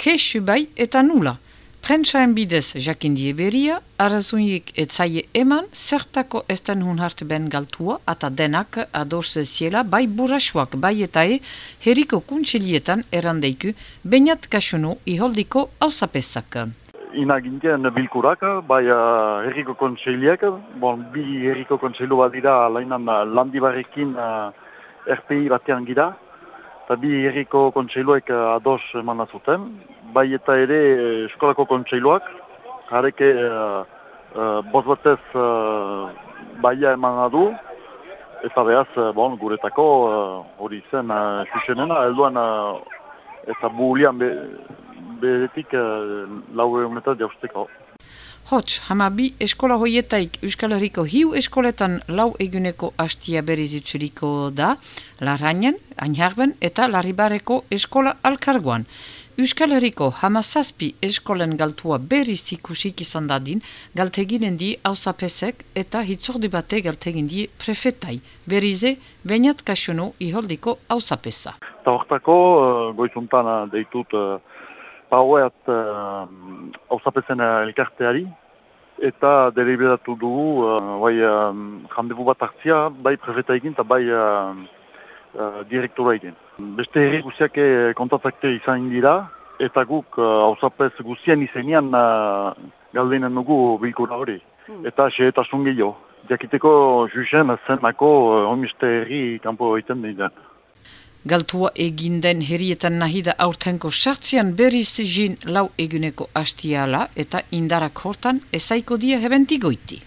kesu bai eta nula. Prentsaen bidez jakindie beria, arazunik etzaie eman, zertako esten hun hart ben galtua, eta denak ados ziela bai burasuak bai eta e heriko kuntsilietan erandeiku, bainat kasunu iholdiko hausapesak. Ina gintien bilkurak, bai uh, herriko kontsiliak, bon, bi herriko kontsilu bat dira, lainan uh, landibarekin uh, RPI batean gira, eta bi herriko kontseiluek uh, ados eman zuten, bai eta ere eh, eskolako kontseiluak, jareke uh, uh, boz batez uh, baia eman du, eta behaz, bon, guretako hori uh, zen uh, xuxenena, elduan uh, eta buhulian be, beretik uh, lau egunetan jausteko. Hots, hama bi eskola hoietaik Euskal Herriko hiu eskoletan lau eguneko hastia berizitzuriko da, Larrainen, Ainharben eta Larribareko eskola alkargoan. Euskal Herriko hamazazpi eskolen galtua berriz ikusik izan dadin, galteginen di hausapesek eta hitzordi bate galtegin di prefetai. Berrize, bainat kasiono iholdiko hausapesa. Eta hortako, uh, goizuntan uh, deitut uh, hausapesen uh, elkarteari, eta deliberatu dugu, uh, bai, uh, bat hartzia, bai prefeta egin eta bai uh, uh, direktora egin. Beste herri guziak eh, kontatakte izan dira, eta guk hausapez uh, guzien izenean uh, galdenen dugu bilkura hori. Hmm. Eta xe eta. Jakiteko juzen zenako uh, homiste herri kanpo egiten dira. Galtua eginden herrietan nahi da aurtenko sartzian berriz jin lau eguneko hastiala eta indarak hortan ezaiko dia hebentigoiti.